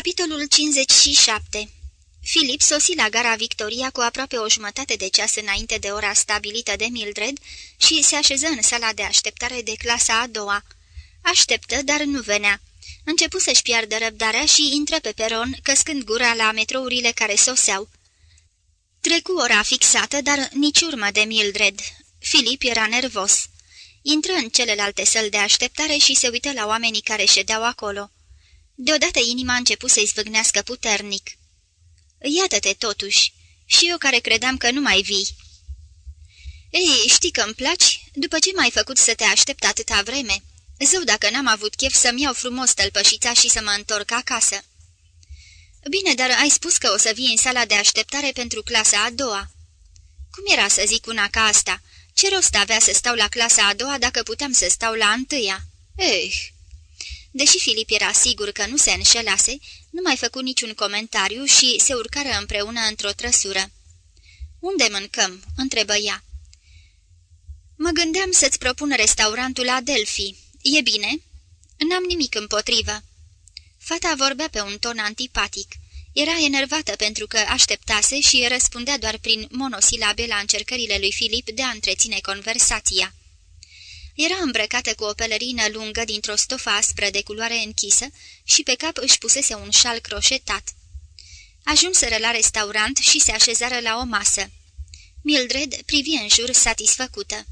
Capitolul 57 Filip sosi la gara Victoria cu aproape o jumătate de ceas înainte de ora stabilită de Mildred și se așeză în sala de așteptare de clasa a doua. Așteptă, dar nu venea. Începu să-și piardă răbdarea și intră pe peron, căscând gura la metrourile care soseau. Trecu ora fixată, dar nici urmă de Mildred. Filip era nervos. Intră în celelalte săli de așteptare și se uită la oamenii care ședeau acolo. Deodată inima a început să-i zvâgnească puternic. Iată-te totuși, și eu care credeam că nu mai vii. Ei, știi că îmi placi? După ce m-ai făcut să te aștept atâta vreme? Zău dacă n-am avut chef să-mi iau frumos tălpășița și să mă întorc acasă. Bine, dar ai spus că o să vii în sala de așteptare pentru clasa a doua. Cum era să zic una ca asta? Ce rost avea să stau la clasa a doua dacă puteam să stau la întâia? Eh, Deși Filip era sigur că nu se înșelase, nu mai făcu niciun comentariu și se urcară împreună într-o trăsură. Unde mâncăm?" întrebă ea. Mă gândeam să-ți propun restaurantul la Delphi. E bine?" N-am nimic împotrivă." Fata vorbea pe un ton antipatic. Era enervată pentru că așteptase și răspundea doar prin monosilabe la încercările lui Filip de a întreține conversația. Era îmbrăcată cu o pelerină lungă dintr-o stofă aspră de culoare închisă și pe cap își pusese un șal croșetat. Ajunseră la restaurant și se așezară la o masă. Mildred privi în jur satisfăcută.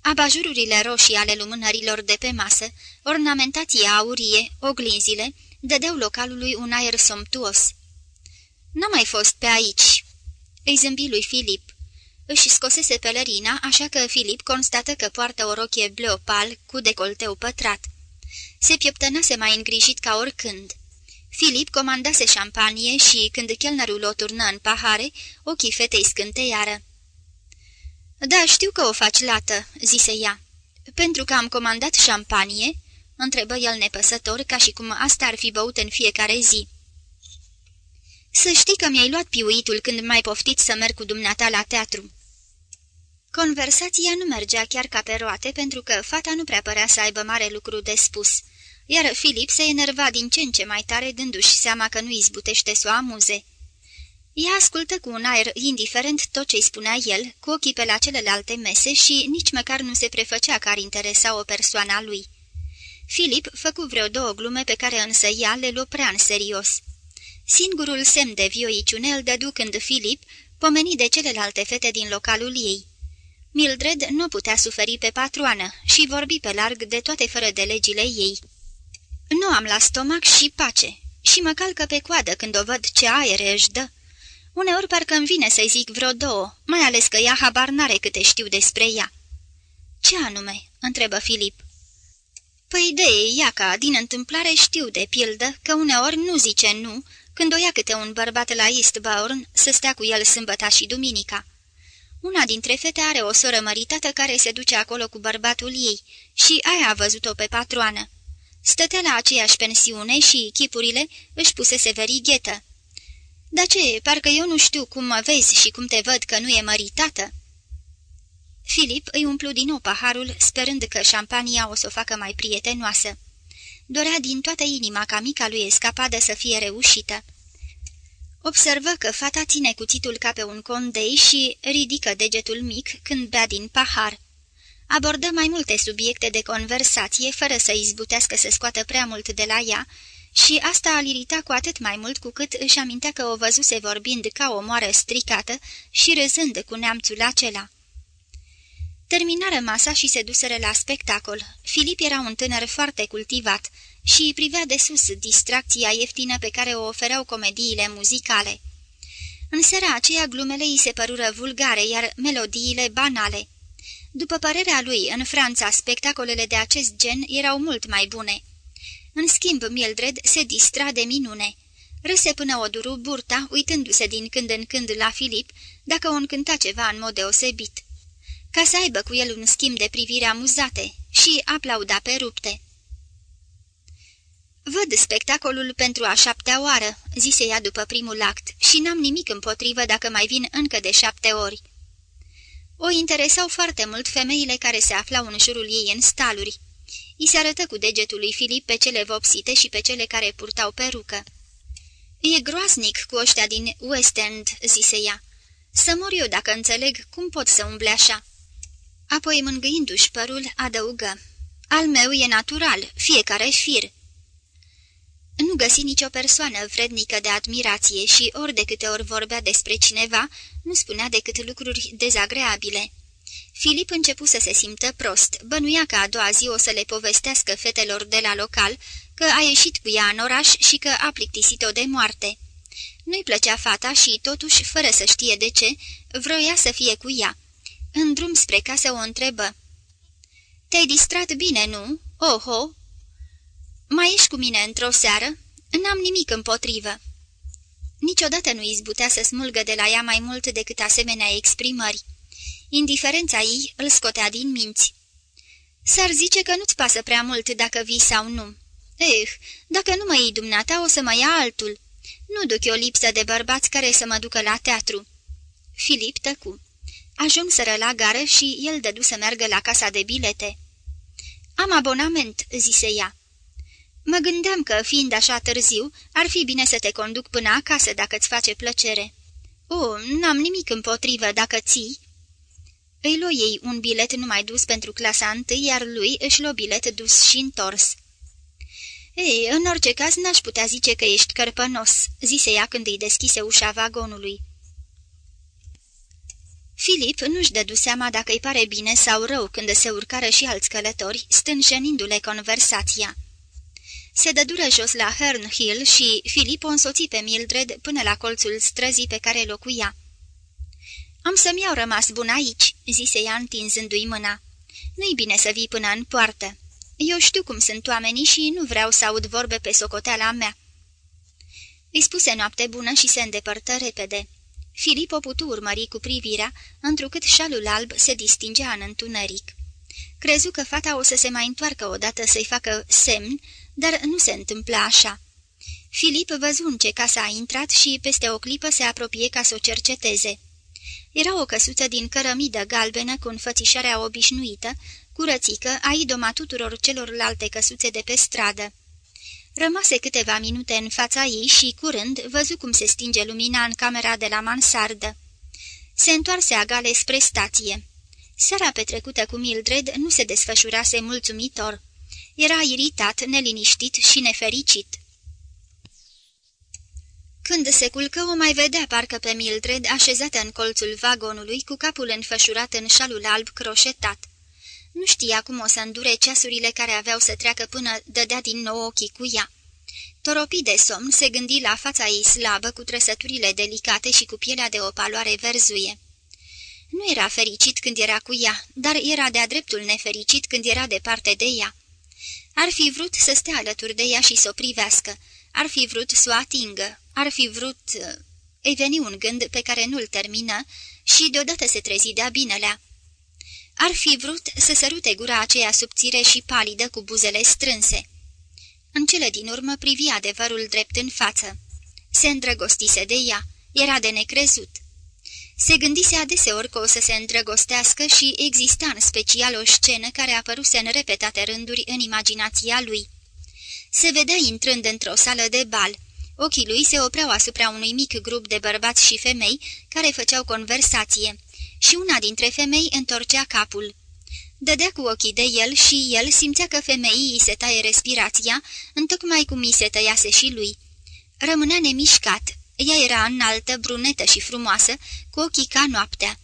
Abajururile roșii ale lumânărilor de pe masă, ornamentația aurie, oglinzile, dădeau localului un aer somptuos. N-a mai fost pe aici," îi zâmbi lui Filip. Își scosese pelerina, așa că Filip constată că poartă o rochie bleu pal cu decolteu pătrat. Se pieptănase mai îngrijit ca oricând. Filip comandase șampanie și, când chelnerul o turnă în pahare, ochii fetei scânteiară. Da, știu că o faci lată," zise ea. Pentru că am comandat șampanie?" întrebă el nepăsător, ca și cum asta ar fi băut în fiecare zi. Să știi că mi-ai luat piuitul când m-ai poftit să merg cu dumneata la teatru." Conversația nu mergea chiar ca pe roate, pentru că fata nu prea părea să aibă mare lucru de spus, iar Filip se enerva din ce în ce mai tare, dându-și seama că nu izbutește să o amuze. Ea ascultă cu un aer indiferent tot ce-i spunea el, cu ochii pe la celelalte mese și nici măcar nu se prefăcea că ar interesa o persoană lui. Filip făcu vreo două glume pe care însă ea le luă prea în serios. Singurul semn de vioiciune îl dădu când Filip pomeni de celelalte fete din localul ei. Mildred nu putea suferi pe patroană și vorbi pe larg de toate fără de legile ei. Nu am la stomac și pace și mă calcă pe coadă când o văd ce aer își dă. Uneori parcă îmi vine să-i zic vreo două, mai ales că ea habar n-are câte știu despre ea. Ce anume?" întrebă Filip. Păi de ea ca, din întâmplare știu de pildă că uneori nu zice nu când o ia câte un bărbat la Eastbourne să stea cu el sâmbăta și duminica. Una dintre fete are o soră măritată care se duce acolo cu bărbatul ei și aia a văzut-o pe patroană. Stătea la aceeași pensiune și chipurile își pusese verighetă. Dar ce, parcă eu nu știu cum mă vezi și cum te văd că nu e măritată?" Filip îi umplu din nou paharul, sperând că șampania o să o facă mai prietenoasă. Dorea din toată inima ca mica lui escapadă să fie reușită. Observă că fata ține cuțitul ca pe un condei și ridică degetul mic când bea din pahar. Abordă mai multe subiecte de conversație fără să izbutească să scoată prea mult de la ea și asta a irita cu atât mai mult cu cât își amintea că o văzuse vorbind ca o moară stricată și râzând cu neamțul acela. Terminară masa și se duseră la spectacol. Filip era un tânăr foarte cultivat și privea de sus distracția ieftină pe care o ofereau comediile muzicale. În seara aceea glumele îi se părură vulgare, iar melodiile banale. După părerea lui, în Franța, spectacolele de acest gen erau mult mai bune. În schimb, Mildred se distra de minune. Râse până o duru burta, uitându-se din când în când la Filip, dacă o încânta ceva în mod deosebit. Ca să aibă cu el un schimb de privire amuzate și aplauda pe rupte. Văd spectacolul pentru a șaptea oară," zise ea după primul act, și n-am nimic împotrivă dacă mai vin încă de șapte ori." O interesau foarte mult femeile care se aflau în jurul ei în staluri. I se arătă cu degetul lui Filip pe cele vopsite și pe cele care purtau perucă. E groaznic cu ăștia din West End," zise ea. Să mor eu dacă înțeleg cum pot să umble așa." Apoi, mângâindu-și părul, adăugă. Al meu e natural, fiecare fir." Nu găsi nicio persoană vrednică de admirație și ori de câte ori vorbea despre cineva, nu spunea decât lucruri dezagreabile. Filip începu să se simtă prost, bănuia că a doua zi o să le povestească fetelor de la local că a ieșit cu ea în oraș și că a plictisit-o de moarte. Nu-i plăcea fata și, totuși, fără să știe de ce, vroia să fie cu ea. În drum spre casă o întrebă. Te-ai distrat bine, nu? Oho! Mai ești cu mine într-o seară? N-am nimic împotrivă." Niciodată nu izbutea să smulgă de la ea mai mult decât asemenea exprimări. Indiferența ei îl scotea din minți. S-ar zice că nu-ți pasă prea mult dacă vii sau nu. Eh, dacă nu mă iei dumneata, o să mă ia altul. Nu duc eu lipsă de bărbați care să mă ducă la teatru." Filip tăcu. Ajunseră la gară și el dădu să meargă la casa de bilete. Am abonament," zise ea. Mă gândeam că, fiind așa târziu, ar fi bine să te conduc până acasă dacă-ți face plăcere." O, n-am nimic împotrivă dacă ții." Îi luă ei un bilet numai dus pentru clasa întâi, iar lui își luă bilet dus și întors. Ei, în orice caz n-aș putea zice că ești cărpănos," zise ea când îi deschise ușa vagonului. Filip nu-și dădu seama dacă îi pare bine sau rău când se urcară și alți călători, stânjenindu-le conversația. Se dădură jos la Hern Hill și Filip o însoți pe Mildred până la colțul străzii pe care locuia. Am să-mi iau rămas bun aici," zise ea întinzându-i mâna. Nu-i bine să vii până în poartă. Eu știu cum sunt oamenii și nu vreau să aud vorbe pe socoteala mea." Îi spuse noapte bună și se îndepărtă repede. Filip o putu urmări cu privirea, întrucât șalul alb se distingea în întuneric. Crezu că fata o să se mai întoarcă odată să-i facă semn, dar nu se întâmplă așa. Filip văzu în ce casa a intrat și peste o clipă se apropie ca să o cerceteze. Era o căsuță din cărămidă galbenă cu înfățișarea obișnuită, curățică, a idoma tuturor celorlalte căsuțe de pe stradă. Rămase câteva minute în fața ei și, curând, văzu cum se stinge lumina în camera de la mansardă. Se întoarse agale spre stație. Seara petrecută cu Mildred nu se desfășurase mulțumitor. Era iritat, neliniștit și nefericit. Când se culcă, o mai vedea parcă pe Mildred așezată în colțul vagonului, cu capul înfășurat în șalul alb croșetat. Nu știa cum o să îndure ceasurile care aveau să treacă până dădea din nou ochii cu ea. Toropit de somn, se gândi la fața ei slabă, cu trăsăturile delicate și cu pielea de o paloare verzuie. Nu era fericit când era cu ea, dar era de-a dreptul nefericit când era departe de ea. Ar fi vrut să stea alături de ea și să o privească, ar fi vrut să o atingă, ar fi vrut... Îi veni un gând pe care nu-l termină și deodată se trezi de-a binelea. Ar fi vrut să sărute gura aceea subțire și palidă cu buzele strânse. În cele din urmă privi adevărul drept în față. Se îndrăgostise de ea, era de necrezut. Se gândise adeseori că o să se îndrăgostească și exista în special o scenă care apăruse în repetate rânduri în imaginația lui. Se vedea intrând într-o sală de bal. Ochii lui se opreau asupra unui mic grup de bărbați și femei care făceau conversație și una dintre femei întorcea capul. Dădea cu ochii de el și el simțea că femeii îi se taie respirația, întocmai cum îi se tăiase și lui. Rămânea nemișcat, ea era înaltă, brunetă și frumoasă, cu ochii ca noaptea.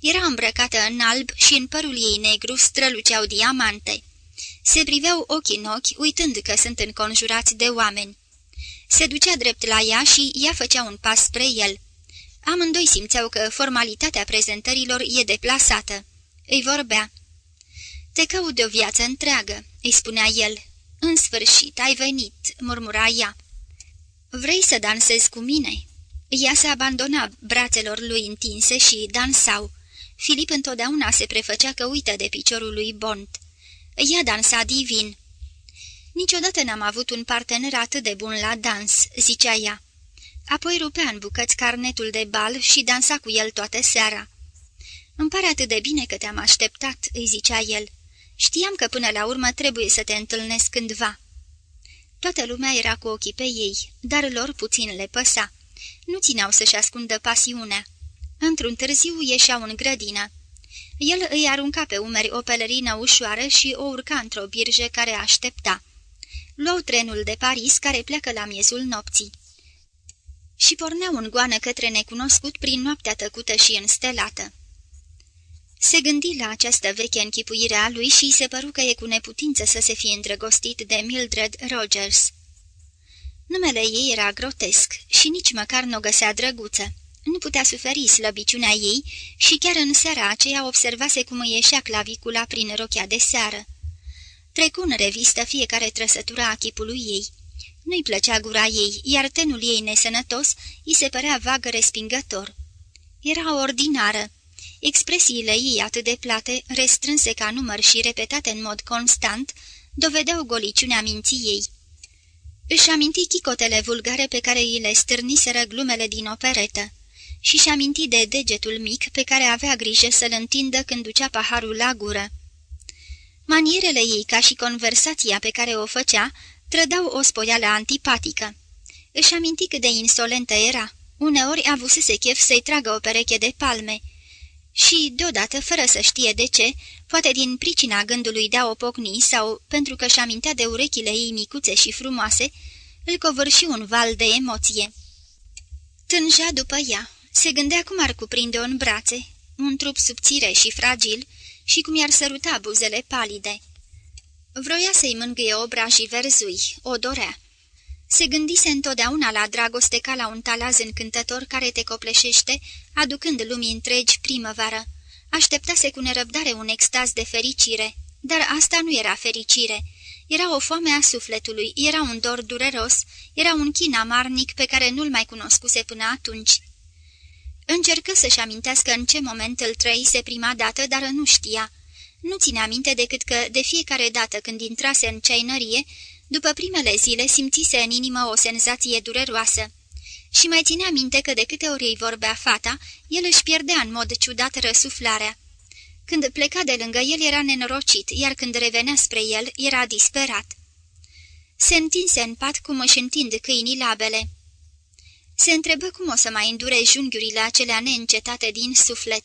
Era îmbrăcată în alb și în părul ei negru străluceau diamante. Se priveau ochii în ochi, uitând că sunt înconjurați de oameni. Se ducea drept la ea și ea făcea un pas spre el. Amândoi simțeau că formalitatea prezentărilor e deplasată. Îi vorbea. Te caut de o viață întreagă," îi spunea el. În sfârșit, ai venit," murmura ea. Vrei să dansezi cu mine?" Ea se abandona brațelor lui întinse și dansau. Filip întotdeauna se prefăcea că uită de piciorul lui Bont. Ea dansa divin. Niciodată n-am avut un partener atât de bun la dans," zicea ea. Apoi rupea în bucăți carnetul de bal și dansa cu el toată seara. Îmi pare atât de bine că te-am așteptat," îi zicea el. Știam că până la urmă trebuie să te întâlnesc cândva." Toată lumea era cu ochii pe ei, dar lor puțin le păsa. Nu țineau să-și ascundă pasiunea. Într-un târziu ieșeau în grădină. El îi arunca pe umeri o pelerină ușoară și o urca într-o birjă care aștepta. Luau trenul de Paris care pleacă la miezul nopții. Și porneau în goană către necunoscut prin noaptea tăcută și înstelată. Se gândi la această veche închipuire a lui și se păru că e cu neputință să se fie îndrăgostit de Mildred Rogers. Numele ei era grotesc și nici măcar nu o găsea drăguță. Nu putea suferi slăbiciunea ei și chiar în seara aceea observase cum îi ieșea clavicula prin rochia de seară. Trecu în revistă fiecare trăsătură a chipului ei. Nu-i plăcea gura ei, iar tenul ei nesănătos îi se părea vagă respingător. Era ordinară. Expresiile ei atât de plate, restrânse ca număr și repetate în mod constant, dovedeau goliciunea minții ei. Își aminti chicotele vulgare pe care îi le stârniseră glumele din operetă și-și aminti de degetul mic pe care avea grijă să-l întindă când ducea paharul la gură. Manierele ei, ca și conversația pe care o făcea, trădau o spoială antipatică. Își aminti cât de insolentă era. Uneori avusese chef să-i tragă o pereche de palme. Și, deodată, fără să știe de ce, poate din pricina gândului de a o pocni sau pentru că și amintea de urechile ei micuțe și frumoase, îl covârși un val de emoție. Tângea după ea. Se gândea cum ar cuprinde-o în brațe, un trup subțire și fragil, și cum i-ar săruta buzele palide. Vroia să-i mângâie obrajii verzui, o dorea. Se gândise întotdeauna la dragoste ca la un talaz încântător care te copleșește, aducând lumii întregi primăvară. Așteptase cu nerăbdare un extaz de fericire, dar asta nu era fericire. Era o foame a sufletului, era un dor dureros, era un chin amarnic pe care nu-l mai cunoscuse până atunci. Încercă să-și amintească în ce moment îl trăise prima dată, dar nu știa. Nu ține aminte decât că, de fiecare dată când intrase în ceainărie, după primele zile simțise în inimă o senzație dureroasă. Și mai ține aminte că de câte ori îi vorbea fata, el își pierdea în mod ciudat răsuflarea. Când pleca de lângă el era nenorocit, iar când revenea spre el era disperat. Se întinse în pat cum își întind câinii labele. Se întrebă cum o să mai îndure junghiurile acelea neîncetate din suflet.